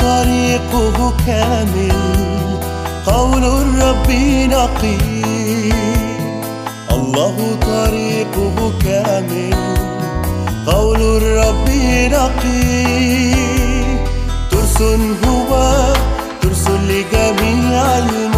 طريقه كامل قول الرب نقي. الله طريقه كامل. قول الرب نقي. ترس هو ترس لجميع المسلمين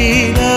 Marina